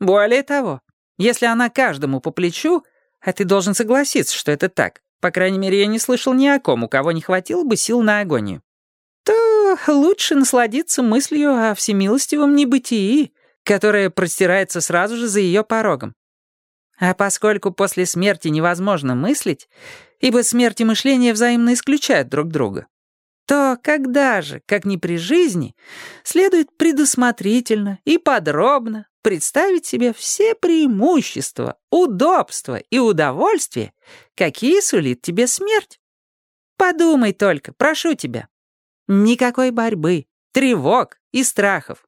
Более того, если она каждому по плечу, а ты должен согласиться, что это так, по крайней мере, я не слышал ни о ком, у кого не хватило бы сил на агонию, то лучше насладиться мыслью о всемилостивом небытии, которое простирается сразу же за ее порогом. А поскольку после смерти невозможно мыслить, ибо смерть и мышление взаимно исключают друг друга, то когда же, как ни при жизни, следует предусмотрительно и подробно представить себе все преимущества, удобства и удовольствия, какие сулит тебе смерть. Подумай только, прошу тебя. Никакой борьбы, тревог и страхов.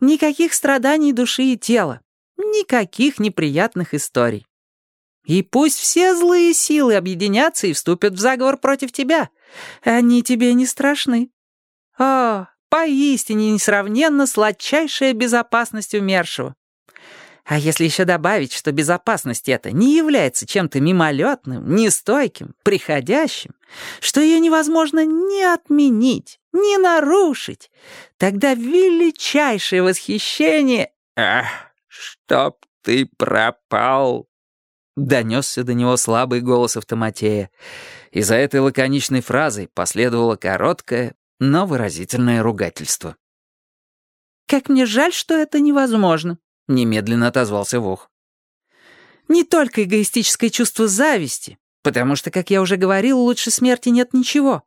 Никаких страданий души и тела. Никаких неприятных историй. И пусть все злые силы объединятся и вступят в заговор против тебя. Они тебе не страшны. О, поистине несравненно сладчайшая безопасность умершего. А если еще добавить, что безопасность эта не является чем-то мимолетным, нестойким, приходящим, что ее невозможно ни отменить, ни нарушить, тогда величайшее восхищение... «Ах, чтоб ты пропал!» Донесся до него слабый голос автоматея, и за этой лаконичной фразой последовало короткое, но выразительное ругательство. «Как мне жаль, что это невозможно», — немедленно отозвался Вух. «Не только эгоистическое чувство зависти, потому что, как я уже говорил, лучше смерти нет ничего,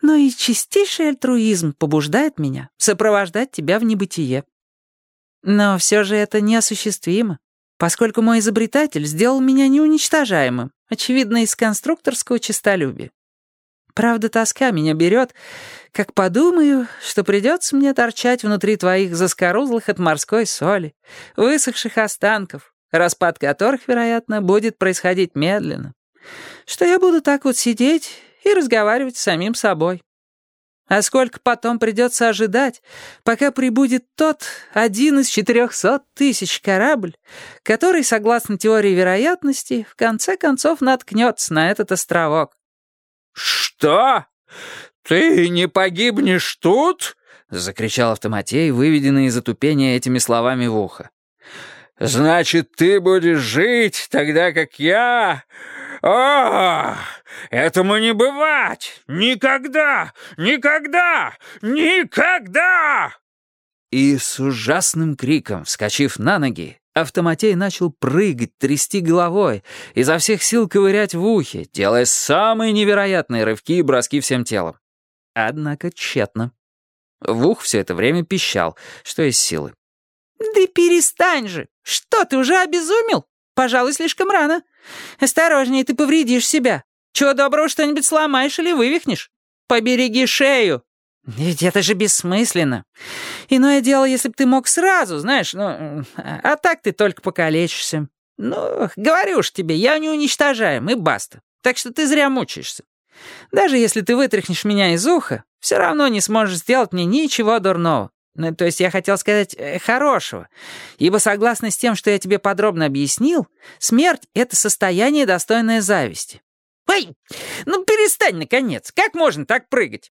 но и чистейший альтруизм побуждает меня сопровождать тебя в небытие. Но все же это неосуществимо поскольку мой изобретатель сделал меня неуничтожаемым, очевидно, из конструкторского честолюбия. Правда, тоска меня берет, как подумаю, что придется мне торчать внутри твоих заскорузлых от морской соли, высохших останков, распад которых, вероятно, будет происходить медленно, что я буду так вот сидеть и разговаривать с самим собой. А сколько потом придется ожидать, пока прибудет тот один из четырехсот тысяч корабль, который, согласно теории вероятности, в конце концов наткнется на этот островок. «Что? Ты не погибнешь тут?» — закричал автоматей, выведенный из отупения этими словами в ухо. «Значит, ты будешь жить, тогда как я...» «О, этому не бывать! Никогда! Никогда! Никогда!» И с ужасным криком, вскочив на ноги, автоматей начал прыгать, трясти головой, изо всех сил ковырять в ухе, делая самые невероятные рывки и броски всем телом. Однако тщетно. В ух все это время пищал, что из силы. «Да перестань же! Что, ты уже обезумел? Пожалуй, слишком рано. Осторожнее, ты повредишь себя. Чего доброго что-нибудь сломаешь или вывихнешь. Побереги шею. Ведь это же бессмысленно. Иное дело, если бы ты мог сразу, знаешь, ну... А так ты только покалечишься. Ну, говорю уж тебе, я не уничтожаем, и баста. Так что ты зря мучаешься. Даже если ты вытряхнешь меня из уха, все равно не сможешь сделать мне ничего дурного. Ну, то есть я хотел сказать э, хорошего. Ибо согласно с тем, что я тебе подробно объяснил, смерть — это состояние, достойное зависти. Ой, ну перестань, наконец. Как можно так прыгать?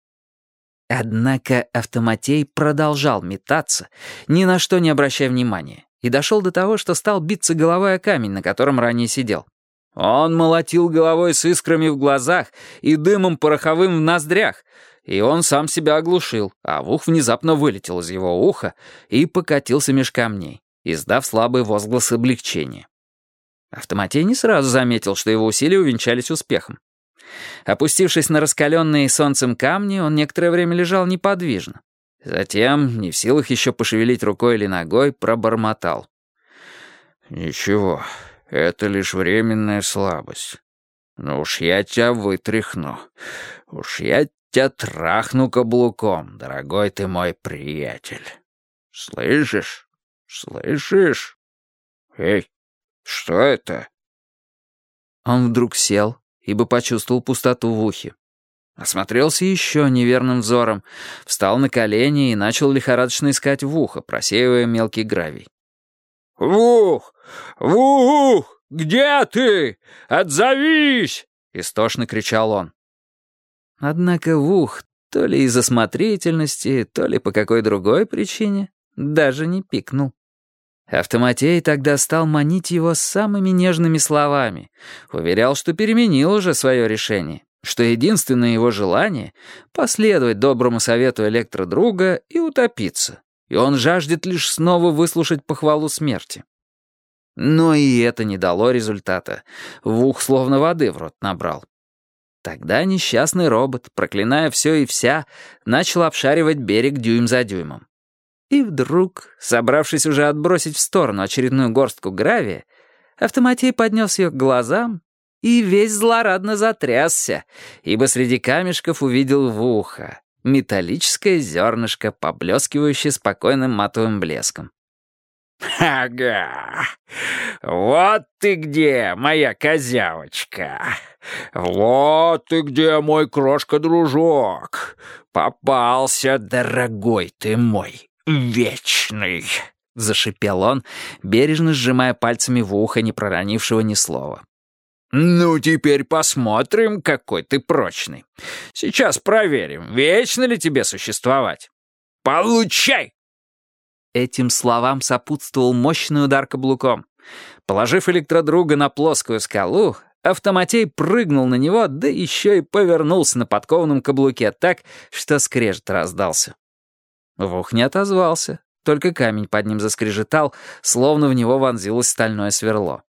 Однако автоматей продолжал метаться, ни на что не обращая внимания, и дошел до того, что стал биться головой о камень, на котором ранее сидел. Он молотил головой с искрами в глазах и дымом пороховым в ноздрях, и он сам себя оглушил, а вух внезапно вылетел из его уха и покатился меж камней, издав слабый возглас облегчения. Автоматей не сразу заметил, что его усилия увенчались успехом. Опустившись на раскаленные солнцем камни, он некоторое время лежал неподвижно. Затем, не в силах еще пошевелить рукой или ногой, пробормотал. «Ничего, это лишь временная слабость. Ну уж я тебя вытряхну. Уж я тебя трахну каблуком, дорогой ты мой приятель. Слышишь? Слышишь? Эй, что это?» Он вдруг сел, ибо почувствовал пустоту в ухе. Осмотрелся еще неверным взором, встал на колени и начал лихорадочно искать в ухо, просеивая мелкий гравий. «Вух! Вух! Где ты? Отзовись!» — истошно кричал он. Однако Вух, то ли из осмотрительности, то ли по какой другой причине, даже не пикнул. Автоматей тогда стал манить его самыми нежными словами. Уверял, что переменил уже свое решение, что единственное его желание — последовать доброму совету электродруга и утопиться. И он жаждет лишь снова выслушать похвалу смерти. Но и это не дало результата. Вух словно воды в рот набрал. Тогда несчастный робот, проклиная все и вся, начал обшаривать берег дюйм за дюймом. И вдруг, собравшись уже отбросить в сторону очередную горстку гравия, автоматей поднес ее к глазам и весь злорадно затрясся, ибо среди камешков увидел в ухо металлическое зернышко, поблескивающее спокойным матовым блеском. «Ага, вот ты где, моя козявочка! Вот ты где, мой крошка-дружок! Попался, дорогой ты мой!» Вечный!» — зашипел он, бережно сжимая пальцами в ухо, не проронившего ни слова. «Ну, теперь посмотрим, какой ты прочный. Сейчас проверим, вечно ли тебе существовать. Получай!» Этим словам сопутствовал мощный удар каблуком. Положив электродруга на плоскую скалу, автоматей прыгнул на него, да еще и повернулся на подкованном каблуке так, что скрежет раздался. Вух не отозвался, только камень под ним заскрежетал, словно в него вонзилось стальное сверло.